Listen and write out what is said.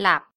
หลับ